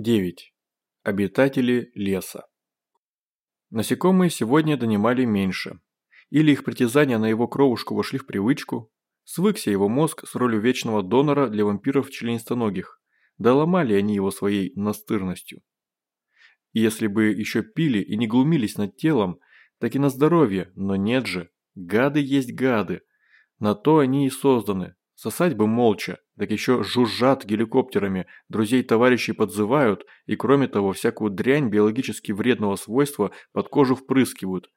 9. Обитатели леса. Насекомые сегодня донимали меньше. Или их притязания на его кровушку вошли в привычку, свыкся его мозг с ролью вечного донора для вампиров-членистоногих, да ломали они его своей настырностью. И если бы еще пили и не глумились над телом, так и на здоровье, но нет же, гады есть гады, на то они и созданы, Сосать бы молча, так еще жужжат геликоптерами, друзей-товарищей подзывают и кроме того всякую дрянь биологически вредного свойства под кожу впрыскивают.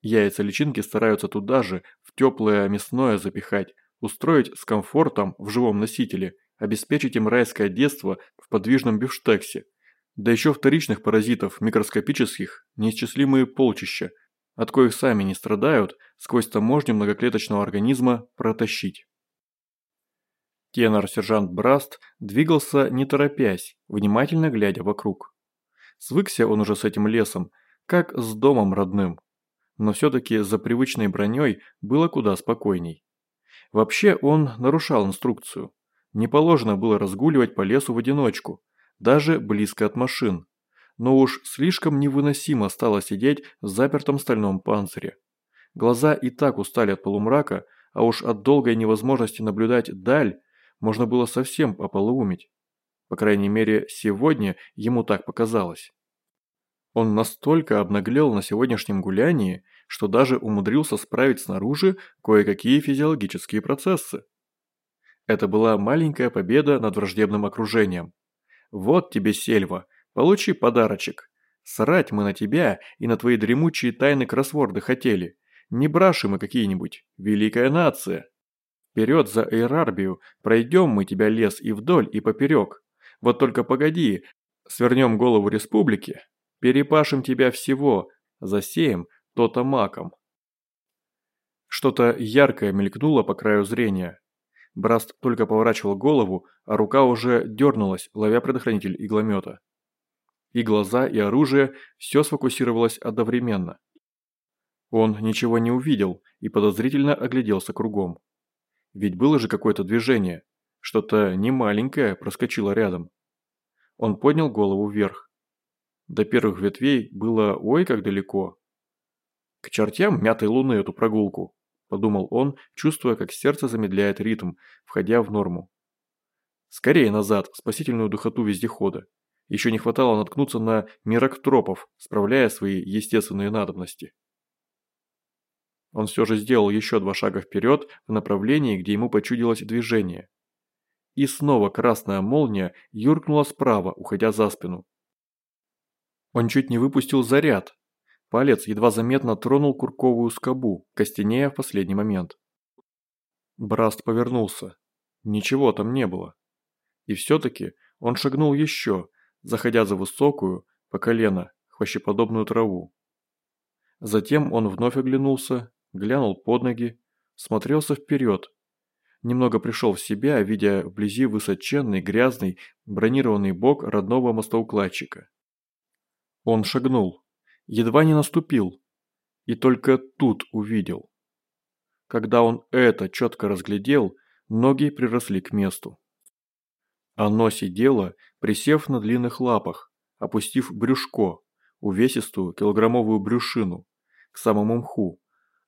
Яйца личинки стараются туда же, в теплое мясное запихать, устроить с комфортом в живом носителе, обеспечить им райское детство в подвижном бифштексе. Да еще вторичных паразитов, микроскопических, неисчислимые полчища, от коих сами не страдают, сквозь таможню многоклеточного организма протащить. Тенор-сержант Браст двигался не торопясь, внимательно глядя вокруг. Свыкся он уже с этим лесом, как с домом родным. Но все-таки за привычной броней было куда спокойней. Вообще он нарушал инструкцию. Не положено было разгуливать по лесу в одиночку, даже близко от машин. Но уж слишком невыносимо стало сидеть в запертом стальном панцире. Глаза и так устали от полумрака, а уж от долгой невозможности наблюдать даль можно было совсем ополоумить. По крайней мере, сегодня ему так показалось. Он настолько обнаглел на сегодняшнем гулянии, что даже умудрился справить снаружи кое-какие физиологические процессы. Это была маленькая победа над враждебным окружением. Вот тебе сельва, получи подарочек. Срать мы на тебя и на твои дремучие тайны кроссворды хотели. Не браши мы какие-нибудь, великая нация. Вперед за Эйрарбию, пройдем мы тебя лес и вдоль, и поперек. Вот только погоди, свернем голову республики, перепашем тебя всего, засеем то-то маком. Что-то яркое мелькнуло по краю зрения. Браст только поворачивал голову, а рука уже дернулась, ловя предохранитель игломета. И глаза, и оружие – все сфокусировалось одновременно. Он ничего не увидел и подозрительно огляделся кругом. Ведь было же какое-то движение. Что-то немаленькое проскочило рядом. Он поднял голову вверх. До первых ветвей было ой как далеко. К чертям мятой луны эту прогулку, подумал он, чувствуя, как сердце замедляет ритм, входя в норму. Скорее назад, в спасительную духоту вездехода. Еще не хватало наткнуться на мироктропов, справляя свои естественные надобности. Он все же сделал еще два шага вперед в направлении, где ему почудилось движение. И снова красная молния юркнула справа, уходя за спину. Он чуть не выпустил заряд. Палец едва заметно тронул курковую скобу, костенея в последний момент. Браст повернулся. Ничего там не было. И все-таки он шагнул еще, заходя за высокую, по колено, хвощеподобную траву. Затем он вновь оглянулся глянул под ноги, смотрелся вперед. Немного пришел в себя, видя вблизи высоченный, грязный, бронированный бок родного мостоукладчика. Он шагнул, едва не наступил, и только тут увидел. Когда он это четко разглядел, ноги приросли к месту. Оно сидело, присев на длинных лапах, опустив брюшко, увесистую килограммовую брюшину, к самому мху,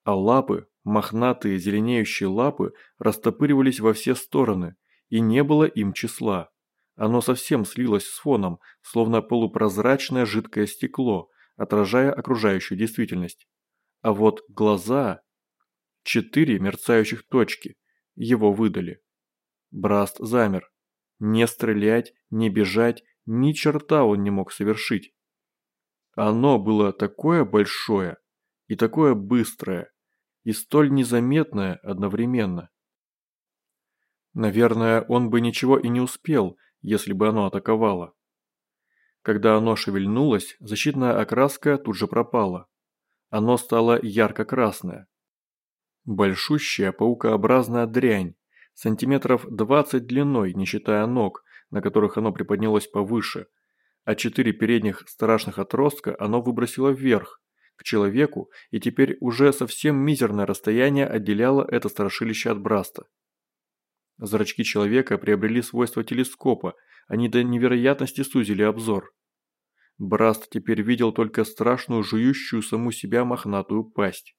а лапы, мохнатые зеленеющие лапы, растопыривались во все стороны, и не было им числа. Оно совсем слилось с фоном, словно полупрозрачное жидкое стекло, отражая окружающую действительность. А вот глаза... Четыре мерцающих точки. Его выдали. Браст замер. Не стрелять, не бежать, ни черта он не мог совершить. Оно было такое большое и такое быстрое, и столь незаметное одновременно. Наверное, он бы ничего и не успел, если бы оно атаковало. Когда оно шевельнулось, защитная окраска тут же пропала. Оно стало ярко-красное. Большущая паукообразная дрянь, сантиметров 20 длиной, не считая ног, на которых оно приподнялось повыше, а четыре передних страшных отростка оно выбросило вверх, человеку, и теперь уже совсем мизерное расстояние отделяло это страшилище от Браста. Зрачки человека приобрели свойства телескопа, они до невероятности сузили обзор. Браст теперь видел только страшную жующую саму себя мохнатую пасть.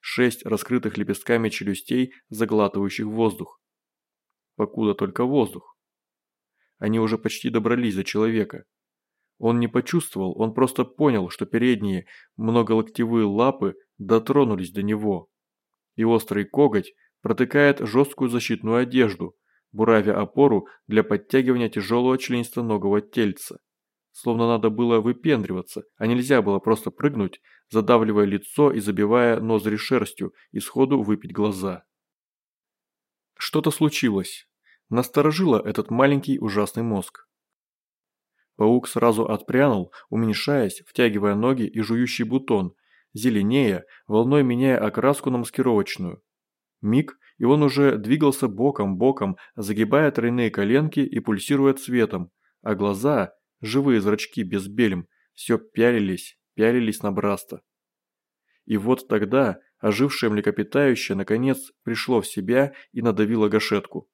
Шесть раскрытых лепестками челюстей, заглатывающих воздух. Покуда только воздух. Они уже почти добрались до человека. Он не почувствовал, он просто понял, что передние многолоктевые лапы дотронулись до него. И острый коготь протыкает жесткую защитную одежду, буравя опору для подтягивания тяжелого членистоногого тельца. Словно надо было выпендриваться, а нельзя было просто прыгнуть, задавливая лицо и забивая ноздри шерстью и сходу выпить глаза. Что-то случилось. Насторожило этот маленький ужасный мозг. Паук сразу отпрянул, уменьшаясь, втягивая ноги и жующий бутон, зеленея, волной меняя окраску на маскировочную. Миг, и он уже двигался боком-боком, загибая тройные коленки и пульсируя цветом, а глаза, живые зрачки без бельм, все пялились, пялились на Браста. И вот тогда ожившее млекопитающее наконец пришло в себя и надавило гашетку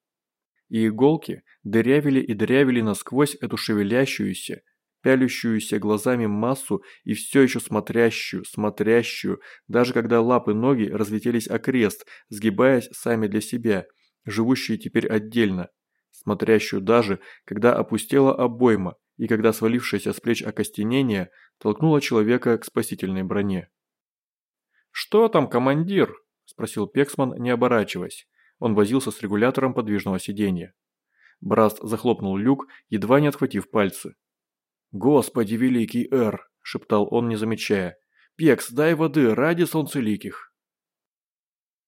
и иголки дырявили и дырявили насквозь эту шевелящуюся, пялющуюся глазами массу и все еще смотрящую, смотрящую, даже когда лапы ноги разлетелись окрест, сгибаясь сами для себя, живущие теперь отдельно, смотрящую даже, когда опустела обойма и когда свалившееся с плеч окостенение толкнуло человека к спасительной броне. «Что там, командир?» – спросил Пексман, не оборачиваясь. Он возился с регулятором подвижного сиденья. Браст захлопнул люк, едва не отхватив пальцы. «Господи великий Эр!» – шептал он, не замечая. «Пекс, дай воды ради солнцеликих!»